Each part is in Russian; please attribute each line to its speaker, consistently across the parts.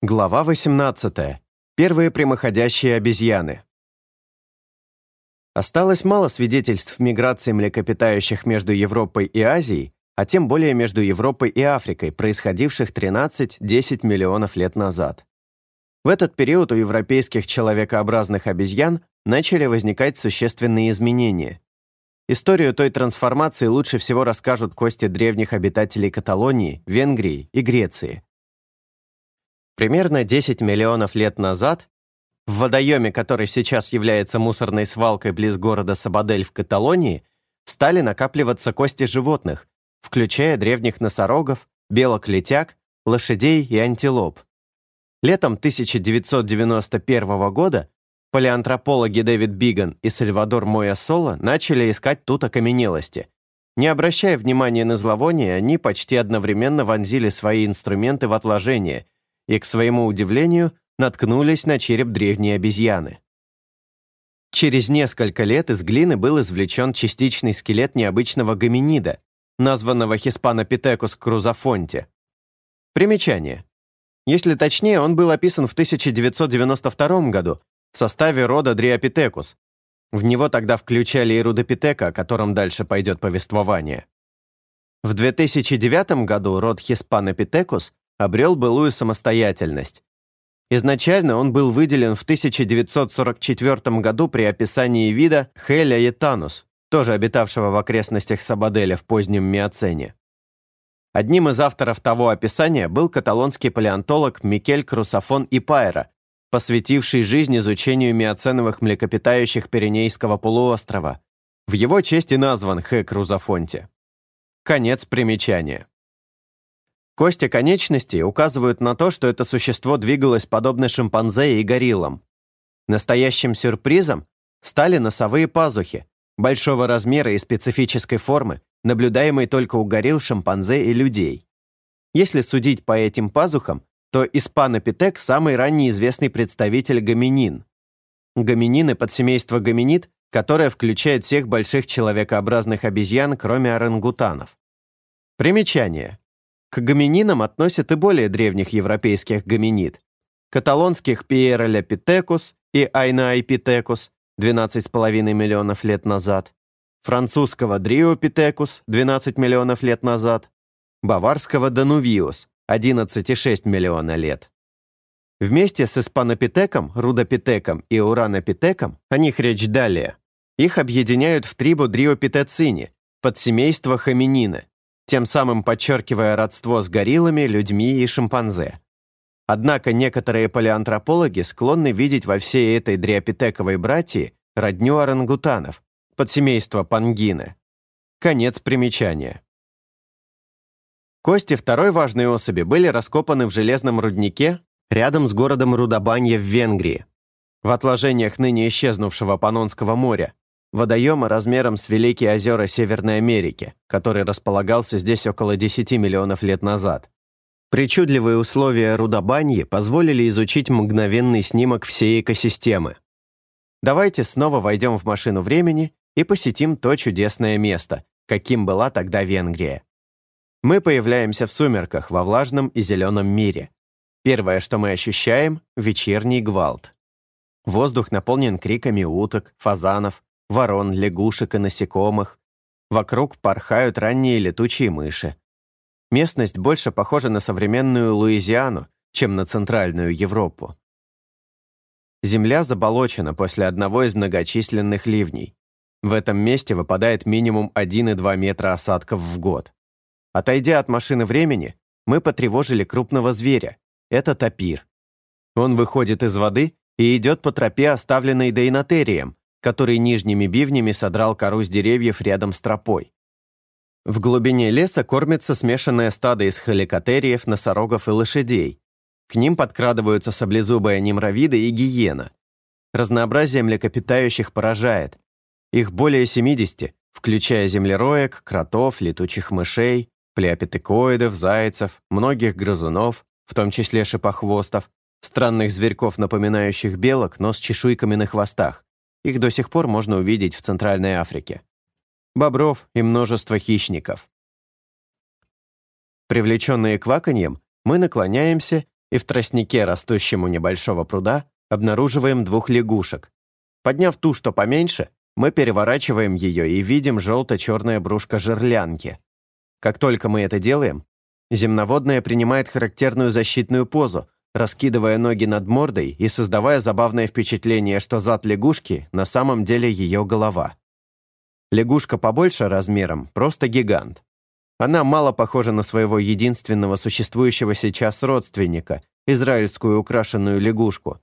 Speaker 1: Глава 18. Первые прямоходящие обезьяны. Осталось мало свидетельств миграции млекопитающих между Европой и Азией, а тем более между Европой и Африкой, происходивших 13-10 миллионов лет назад. В этот период у европейских человекообразных обезьян начали возникать существенные изменения. Историю той трансформации лучше всего расскажут кости древних обитателей Каталонии, Венгрии и Греции – Примерно 10 миллионов лет назад в водоеме, который сейчас является мусорной свалкой близ города Сабадель в Каталонии, стали накапливаться кости животных, включая древних носорогов, белок-летяг, лошадей и антилоп. Летом 1991 года палеантропологи Дэвид Биган и Сальвадор Моя Соло начали искать тут окаменелости. Не обращая внимания на зловоние, они почти одновременно вонзили свои инструменты в отложение – и, к своему удивлению, наткнулись на череп древней обезьяны. Через несколько лет из глины был извлечен частичный скелет необычного гоминида, названного Хиспанопитекус крузафонте. Примечание. Если точнее, он был описан в 1992 году в составе рода Дриопитекус. В него тогда включали и Рудопитека, о котором дальше пойдет повествование. В 2009 году род Хиспанопитекус обрел былую самостоятельность. Изначально он был выделен в 1944 году при описании вида Хеля етанус, тоже обитавшего в окрестностях Сабаделя в позднем Миоцене. Одним из авторов того описания был каталонский палеонтолог Микель Крусафон Ипайра, посвятивший жизнь изучению миоценовых млекопитающих Пиренейского полуострова. В его честь и назван Хэ Крузафонте. Конец примечания. Кости конечностей указывают на то, что это существо двигалось подобно шимпанзе и гориллам. Настоящим сюрпризом стали носовые пазухи, большого размера и специфической формы, наблюдаемые только у горилл, шимпанзе и людей. Если судить по этим пазухам, то испанопитек – самый ранний известный представитель гоминин. Гоминины – подсемейство гоминид, которое включает всех больших человекообразных обезьян, кроме орангутанов. Примечание. К гомининам относят и более древних европейских гоминид, каталонских Пиероляпитекус и Айнаипитекус 12,5 миллионов лет назад, французского Дриопитекус 12 миллионов лет назад, баварского Данувиус 11,6 миллиона лет. Вместе с испанопитеком, рудопитеком и уранопитеком, о них речь далее, их объединяют в трибу дриопитецини, подсемейство хоминины, тем самым подчеркивая родство с гориллами, людьми и шимпанзе. Однако некоторые палеантропологи склонны видеть во всей этой дриопитековой братьи родню орангутанов, подсемейство пангины. Конец примечания. Кости второй важной особи были раскопаны в железном руднике рядом с городом Рудобанье в Венгрии, в отложениях ныне исчезнувшего Панонского моря, водоема размером с Великие озера Северной Америки, который располагался здесь около 10 миллионов лет назад. Причудливые условия рудобаньи позволили изучить мгновенный снимок всей экосистемы. Давайте снова войдем в машину времени и посетим то чудесное место, каким была тогда Венгрия. Мы появляемся в сумерках во влажном и зеленом мире. Первое, что мы ощущаем — вечерний гвалт. Воздух наполнен криками уток, фазанов, ворон, лягушек и насекомых. Вокруг порхают ранние летучие мыши. Местность больше похожа на современную Луизиану, чем на центральную Европу. Земля заболочена после одного из многочисленных ливней. В этом месте выпадает минимум 1,2 метра осадков в год. Отойдя от машины времени, мы потревожили крупного зверя. Это тапир. Он выходит из воды и идет по тропе, оставленной дейнотерием, который нижними бивнями содрал кору с деревьев рядом с тропой. В глубине леса кормится смешанное стадо из халикотериев, носорогов и лошадей. К ним подкрадываются саблезубая немровиды и гиена. Разнообразие млекопитающих поражает. Их более 70, включая землероек, кротов, летучих мышей, плеопитекоидов, зайцев, многих грызунов, в том числе шипохвостов, странных зверьков, напоминающих белок, но с чешуйками на хвостах, их до сих пор можно увидеть в Центральной Африке. Бобров и множество хищников. Привлеченные кваканьем, мы наклоняемся и в тростнике, растущем у небольшого пруда, обнаруживаем двух лягушек. Подняв ту, что поменьше, мы переворачиваем ее и видим желто-черное брюшко жерлянки. Как только мы это делаем, земноводная принимает характерную защитную позу, раскидывая ноги над мордой и создавая забавное впечатление, что зад лягушки на самом деле ее голова. Лягушка побольше размером, просто гигант. Она мало похожа на своего единственного существующего сейчас родственника, израильскую украшенную лягушку.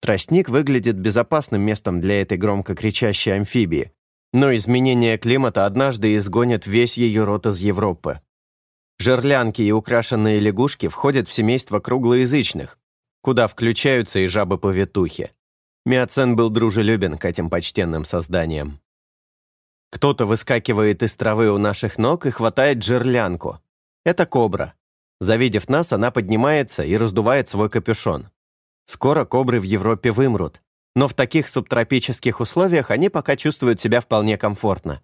Speaker 1: Тростник выглядит безопасным местом для этой громко кричащей амфибии, но изменение климата однажды изгонит весь ее род из Европы. Жерлянки и украшенные лягушки входят в семейство круглоязычных, куда включаются и жабы-повитухи. Миоцен был дружелюбен к этим почтенным созданиям. Кто-то выскакивает из травы у наших ног и хватает жерлянку. Это кобра. Завидев нас, она поднимается и раздувает свой капюшон. Скоро кобры в Европе вымрут, но в таких субтропических условиях они пока чувствуют себя вполне комфортно.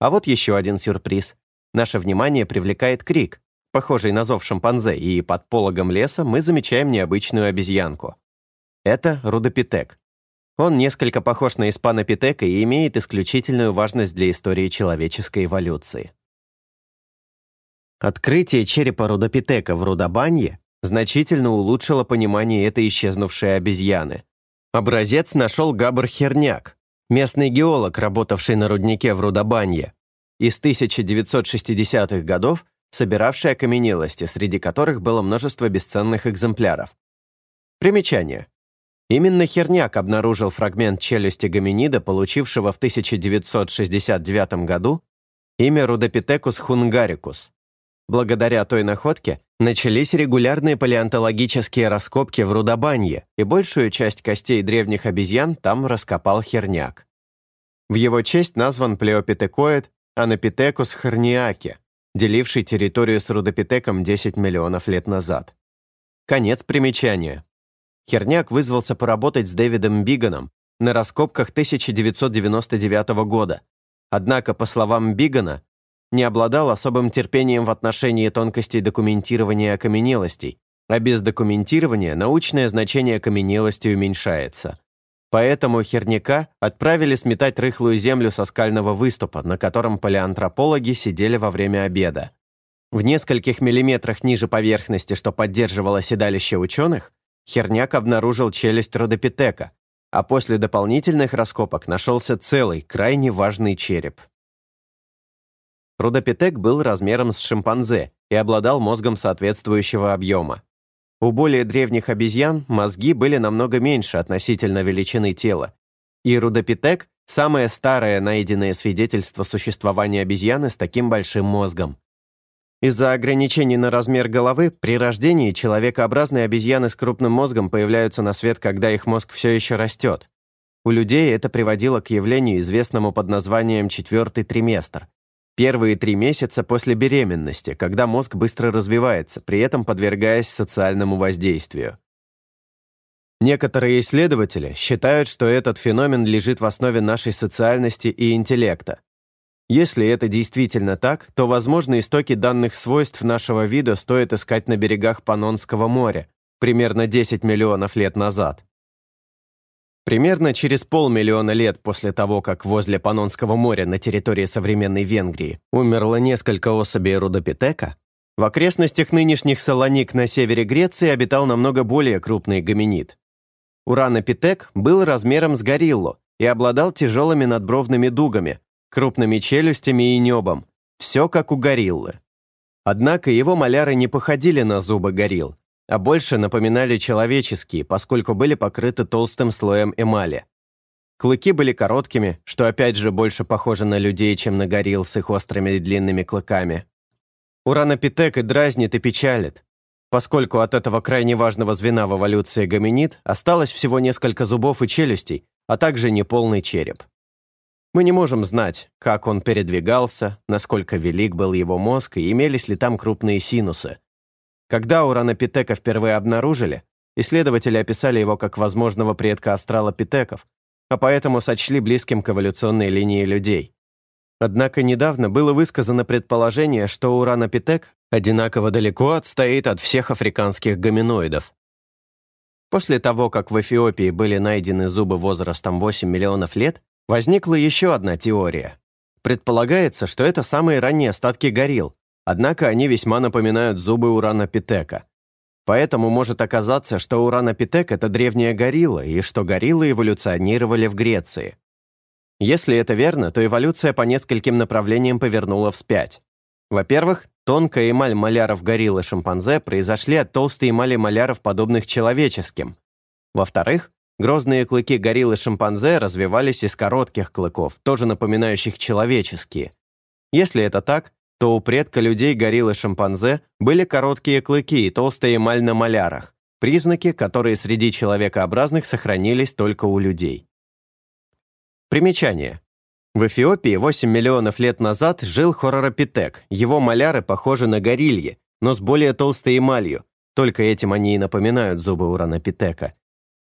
Speaker 1: А вот еще один сюрприз. Наше внимание привлекает крик, похожий на зов шимпанзе, и под пологом леса мы замечаем необычную обезьянку. Это рудопитек. Он несколько похож на испанопитека и имеет исключительную важность для истории человеческой эволюции. Открытие черепа рудопитека в Рудобанье значительно улучшило понимание этой исчезнувшей обезьяны. Образец нашел Габр Херняк, местный геолог, работавший на руднике в Рудобанье из 1960-х годов, собиравший окаменелости, среди которых было множество бесценных экземпляров. Примечание. Именно Херняк обнаружил фрагмент челюсти гоминида, получившего в 1969 году имя Рудопитекус хунгарикус. Благодаря той находке начались регулярные палеонтологические раскопки в Рудобанье, и большую часть костей древних обезьян там раскопал Херняк. В его честь назван плеопитекоид Анапитекус хорниаке, деливший территорию с рудопитеком 10 миллионов лет назад. Конец примечания. Херняк вызвался поработать с Дэвидом Биганом на раскопках 1999 года. Однако, по словам Бигана, не обладал особым терпением в отношении тонкостей документирования окаменелостей, а без документирования научное значение окаменелости уменьшается. Поэтому херняка отправили сметать рыхлую землю со скального выступа, на котором палеантропологи сидели во время обеда. В нескольких миллиметрах ниже поверхности, что поддерживало седалище ученых, Херняк обнаружил челюсть родопитека, а после дополнительных раскопок нашелся целый, крайне важный череп. Рудопитек был размером с шимпанзе и обладал мозгом соответствующего объема. У более древних обезьян мозги были намного меньше относительно величины тела, и рудопитек – самое старое найденное свидетельство существования обезьяны с таким большим мозгом. Из-за ограничений на размер головы при рождении человекообразные обезьяны с крупным мозгом появляются на свет, когда их мозг все еще растет. У людей это приводило к явлению, известному под названием четвертый триместр, Первые три месяца после беременности, когда мозг быстро развивается, при этом подвергаясь социальному воздействию. Некоторые исследователи считают, что этот феномен лежит в основе нашей социальности и интеллекта. Если это действительно так, то, возможно, истоки данных свойств нашего вида стоит искать на берегах Панонского моря, примерно 10 миллионов лет назад. Примерно через полмиллиона лет после того, как возле Панонского моря на территории современной Венгрии умерло несколько особей рудопитека, в окрестностях нынешних Салоник на севере Греции обитал намного более крупный гоминид. Уранопитек был размером с гориллу и обладал тяжелыми надбровными дугами, крупными челюстями и небом, все как у гориллы. Однако его маляры не походили на зубы горилл, а больше напоминали человеческие, поскольку были покрыты толстым слоем эмали. Клыки были короткими, что опять же больше похоже на людей, чем на горилл с их острыми и длинными клыками. Уранопитек и дразнит и печалит, поскольку от этого крайне важного звена в эволюции гоминид осталось всего несколько зубов и челюстей, а также неполный череп. Мы не можем знать, как он передвигался, насколько велик был его мозг и имелись ли там крупные синусы. Когда уранопитека впервые обнаружили, исследователи описали его как возможного предка астралопитеков, а поэтому сочли близким к эволюционной линии людей. Однако недавно было высказано предположение, что уранопитек одинаково далеко отстоит от всех африканских гоминоидов, После того, как в Эфиопии были найдены зубы возрастом 8 миллионов лет, возникла еще одна теория. Предполагается, что это самые ранние остатки горилл, однако они весьма напоминают зубы уранопитека. Поэтому может оказаться, что уранопитек – это древняя горилла, и что гориллы эволюционировали в Греции. Если это верно, то эволюция по нескольким направлениям повернула вспять. Во-первых, тонкая эмаль маляров гориллы шимпанзе произошли от толстой эмали маляров, подобных человеческим. Во-вторых, грозные клыки гориллы шимпанзе развивались из коротких клыков, тоже напоминающих человеческие. Если это так, то у предка людей гориллы шимпанзе были короткие клыки и толстая эмаль на малярах, признаки, которые среди человекообразных сохранились только у людей. Примечание. В Эфиопии 8 миллионов лет назад жил хороропитек. Его маляры похожи на горильи, но с более толстой эмалью. Только этим они и напоминают зубы уранопитека.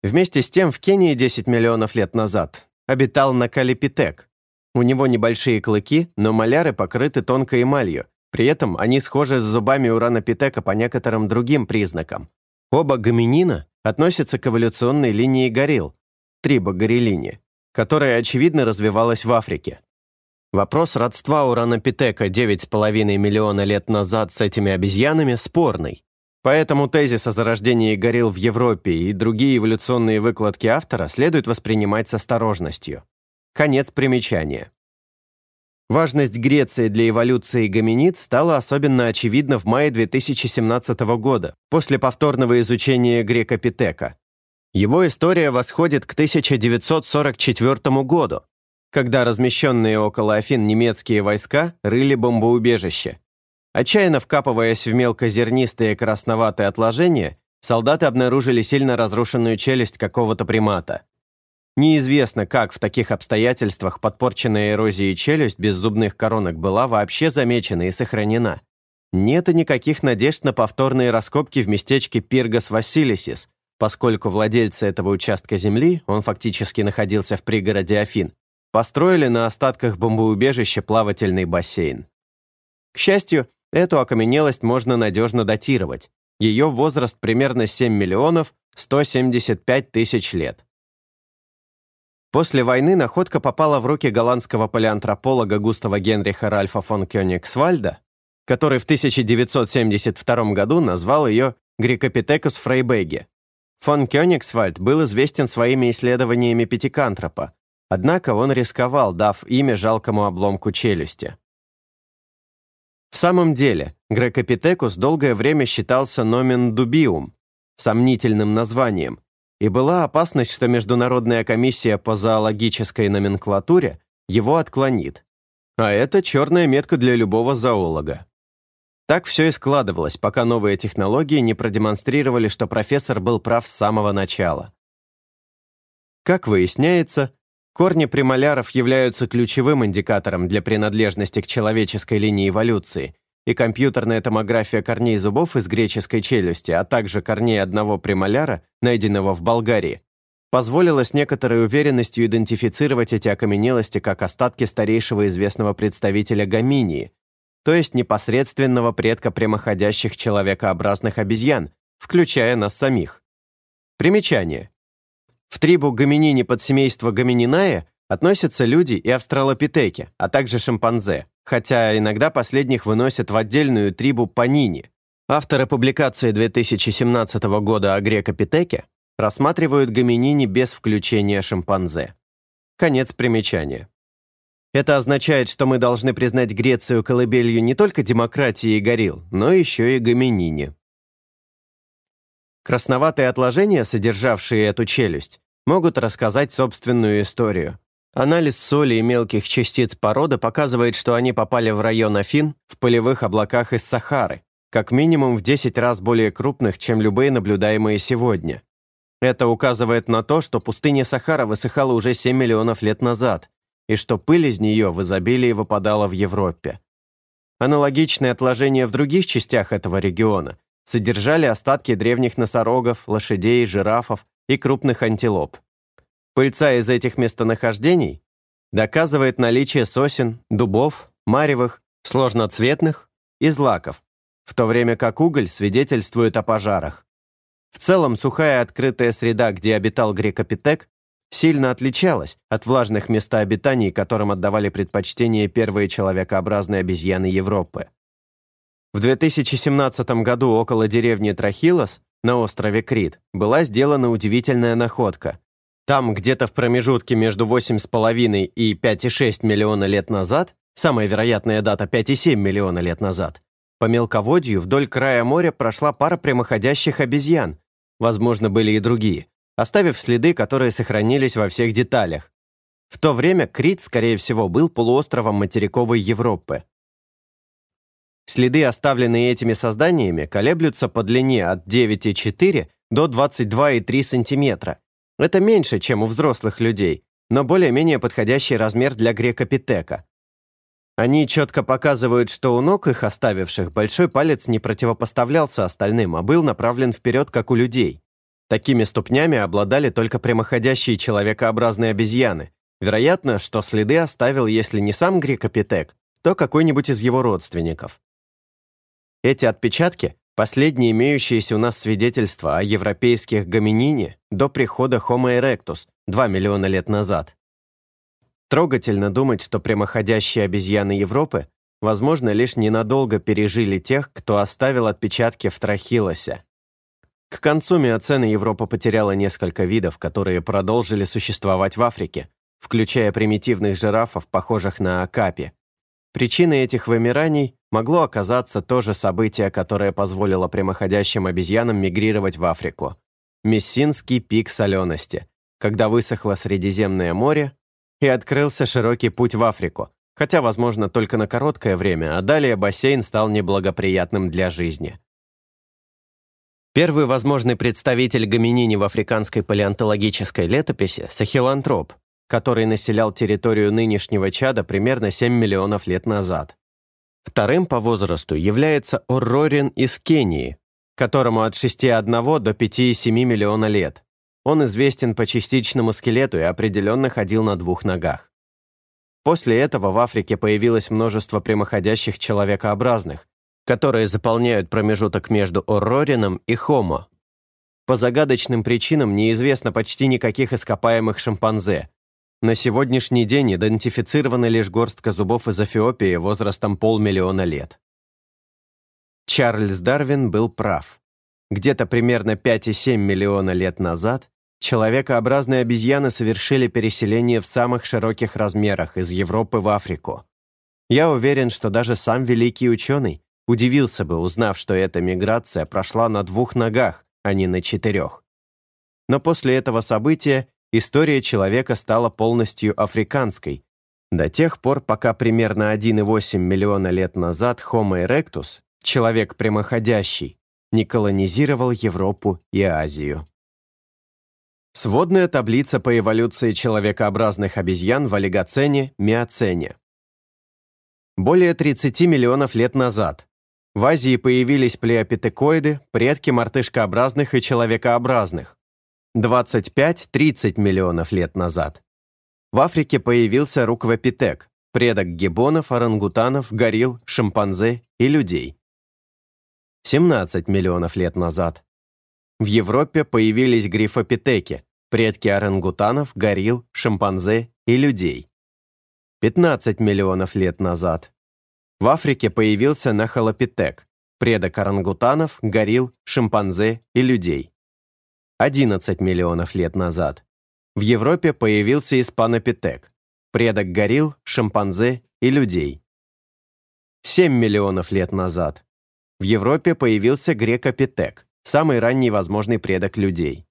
Speaker 1: Вместе с тем в Кении 10 миллионов лет назад обитал накалипитек. У него небольшие клыки, но маляры покрыты тонкой эмалью. При этом они схожи с зубами уранопитека по некоторым другим признакам. Оба гоминина относятся к эволюционной линии горилл, трибогориллине, которая, очевидно, развивалась в Африке. Вопрос родства уранопитека 9,5 миллиона лет назад с этими обезьянами спорный. Поэтому тезис о зарождении горилл в Европе и другие эволюционные выкладки автора следует воспринимать с осторожностью. Конец примечания. Важность Греции для эволюции гоминид стала особенно очевидна в мае 2017 года, после повторного изучения грекопитека. Его история восходит к 1944 году, когда размещенные около Афин немецкие войска рыли бомбоубежище. Отчаянно вкапываясь в мелкозернистые красноватые отложения, солдаты обнаружили сильно разрушенную челюсть какого-то примата. Неизвестно, как в таких обстоятельствах подпорченная эрозией челюсть без зубных коронок была вообще замечена и сохранена. Нет и никаких надежд на повторные раскопки в местечке Пиргас Василисис, поскольку владельцы этого участка земли, он фактически находился в пригороде Афин, построили на остатках бомбоубежища плавательный бассейн. К счастью, эту окаменелость можно надежно датировать. Ее возраст примерно 7 миллионов 175 тысяч лет. После войны находка попала в руки голландского палеантрополога Густава Генриха Ральфа фон Кёнигсвальда, который в 1972 году назвал ее Грикопитекус фрейбеге, Фон Кёнигсвальд был известен своими исследованиями пятикантропа, однако он рисковал, дав имя жалкому обломку челюсти. В самом деле, Грекопитекус долгое время считался номен дубиум, сомнительным названием, и была опасность, что Международная комиссия по зоологической номенклатуре его отклонит. А это черная метка для любого зоолога. Так все и складывалось, пока новые технологии не продемонстрировали, что профессор был прав с самого начала. Как выясняется, корни премоляров являются ключевым индикатором для принадлежности к человеческой линии эволюции, и компьютерная томография корней зубов из греческой челюсти, а также корней одного премоляра, найденного в Болгарии, позволила с некоторой уверенностью идентифицировать эти окаменелости как остатки старейшего известного представителя гоминии, то есть непосредственного предка прямоходящих человекообразных обезьян, включая нас самих. Примечание. В трибу гоминине подсемейства гомининае относятся люди и австралопитеки, а также шимпанзе, хотя иногда последних выносят в отдельную трибу панини. Авторы публикации 2017 года о грекопитеке рассматривают гоминини без включения шимпанзе. Конец примечания. Это означает, что мы должны признать Грецию колыбелью не только демократии и горилл, но еще и гоминине. Красноватые отложения, содержавшие эту челюсть, могут рассказать собственную историю. Анализ соли и мелких частиц породы показывает, что они попали в район Афин в полевых облаках из Сахары, как минимум в 10 раз более крупных, чем любые наблюдаемые сегодня. Это указывает на то, что пустыня Сахара высыхала уже 7 миллионов лет назад, и что пыль из нее в изобилии выпадала в Европе. Аналогичные отложения в других частях этого региона содержали остатки древних носорогов, лошадей, жирафов и крупных антилоп. Пыльца из этих местонахождений доказывает наличие сосен, дубов, маревых, сложноцветных и злаков, в то время как уголь свидетельствует о пожарах. В целом, сухая открытая среда, где обитал грекопитек, сильно отличалась от влажных мест обитаний, которым отдавали предпочтение первые человекообразные обезьяны Европы. В 2017 году около деревни Трахилос на острове Крит была сделана удивительная находка. Там, где-то в промежутке между 8,5 и 5,6 миллиона лет назад, самая вероятная дата 5,7 миллиона лет назад, по мелководью вдоль края моря прошла пара прямоходящих обезьян, возможно, были и другие, оставив следы, которые сохранились во всех деталях. В то время Крит, скорее всего, был полуостровом материковой Европы. Следы, оставленные этими созданиями, колеблются по длине от 9,4 до 22,3 см. Это меньше, чем у взрослых людей, но более-менее подходящий размер для грекопитека. Они четко показывают, что у ног их оставивших большой палец не противопоставлялся остальным, а был направлен вперед, как у людей. Такими ступнями обладали только прямоходящие человекообразные обезьяны. Вероятно, что следы оставил, если не сам грекопитек, то какой-нибудь из его родственников. Эти отпечатки – последние имеющиеся у нас свидетельства о европейских гоминине до прихода Homo erectus 2 миллиона лет назад. Трогательно думать, что прямоходящие обезьяны Европы, возможно, лишь ненадолго пережили тех, кто оставил отпечатки в Трахилосе. К концу миоцена Европа потеряла несколько видов, которые продолжили существовать в Африке, включая примитивных жирафов, похожих на акапи. Причиной этих вымираний могло оказаться то же событие, которое позволило прямоходящим обезьянам мигрировать в Африку. Мессинский пик солености, когда высохло Средиземное море, и открылся широкий путь в Африку, хотя, возможно, только на короткое время, а далее бассейн стал неблагоприятным для жизни. Первый возможный представитель гоминини в африканской палеонтологической летописи – сахилантроп, который населял территорию нынешнего Чада примерно 7 миллионов лет назад. Вторым по возрасту является Оррорин из Кении, которому от 6,1 до 5,7 миллиона лет. Он известен по частичному скелету и определенно ходил на двух ногах. После этого в Африке появилось множество прямоходящих человекообразных, которые заполняют промежуток между Оррорином и Хомо. По загадочным причинам неизвестно почти никаких ископаемых шимпанзе. На сегодняшний день идентифицирована лишь горстка зубов из Эфиопии возрастом полмиллиона лет. Чарльз Дарвин был прав. Где-то примерно 5,7 миллиона лет назад человекообразные обезьяны совершили переселение в самых широких размерах из Европы в Африку. Я уверен, что даже сам великий ученый удивился бы, узнав, что эта миграция прошла на двух ногах, а не на четырех. Но после этого события история человека стала полностью африканской, до тех пор, пока примерно 1,8 миллиона лет назад Homo erectus, человек прямоходящий, не колонизировал Европу и Азию. Сводная таблица по эволюции человекообразных обезьян в олигоцене-миоцене. Более 30 миллионов лет назад в Азии появились плеопитекоиды, предки мартышкообразных и человекообразных. 25-30 миллионов лет назад. В Африке появился руквопитек, предок гибонов, орангутанов, горилл, шимпанзе и людей. 17 миллионов лет назад. В Европе появились грифопитеки, предки орангутанов, горилл, шимпанзе и людей. 15 миллионов лет назад. В Африке появился нахалопитек, предок орангутанов, горилл, шимпанзе и людей. 11 миллионов лет назад. В Европе появился испанопитек, предок горилл, шимпанзе и людей. 7 миллионов лет назад. В Европе появился грекопитек, самый ранний возможный предок людей.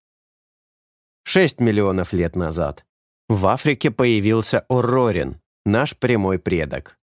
Speaker 1: 6 миллионов лет назад в Африке появился Оррорин, наш прямой предок.